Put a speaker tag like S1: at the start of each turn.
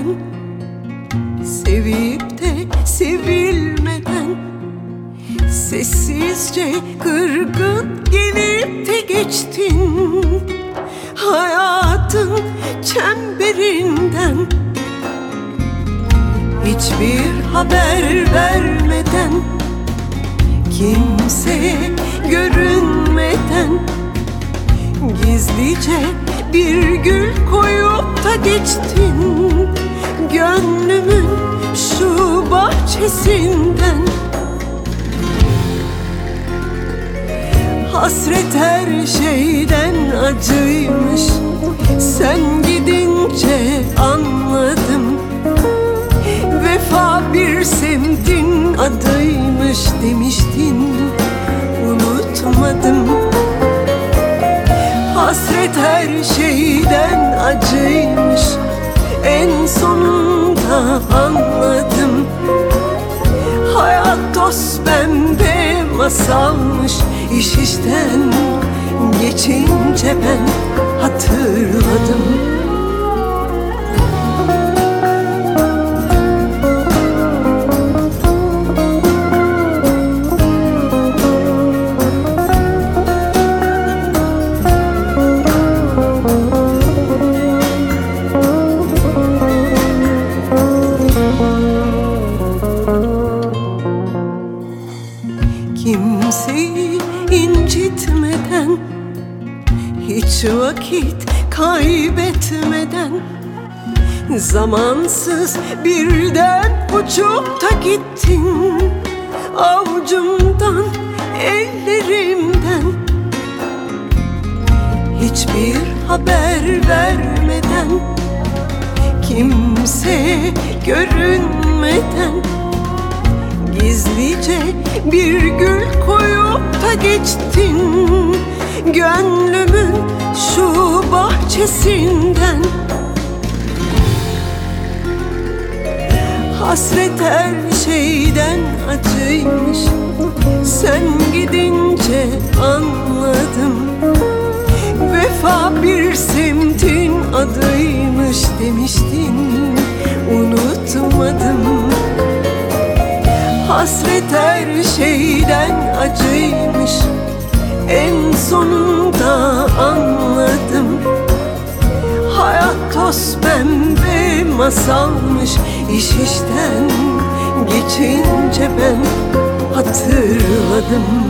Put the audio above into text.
S1: dinlenmeden Sevip de sevilmeden Sessizce kırgın gelip de geçtin. Hayatın çemberinden Hiçbir haber vermeden Kimseye görünmeden Gizlice bir gül koyup da geçtin Gönlümün şu bahçesinden. Hasret her şeyden acıymış. Sen gidince anladım. Vefa bir semtin adıymış demiştin. Unutmadım. Hasret her şeyden anladım. Hayat toz pembe masalmış iş işten geçince ben hatırladım Hiç vakit kaybetmeden Zamansız birden uçup da gittin. Avucumdan, ellerimden Hiçbir haber vermeden Kimseye görünmeden Gizlice bir gül koyup da geçtin. Gönlümün şu bahçesinden. Hasret her şeyden acıymış. Sen gidince anladım. Vefa bir semtin adıymış demiştin. Unutmadım. Hasret her şeyden acıymış. En sonunda anladım toz pembe masalmış iş işten geçince ben hatırladım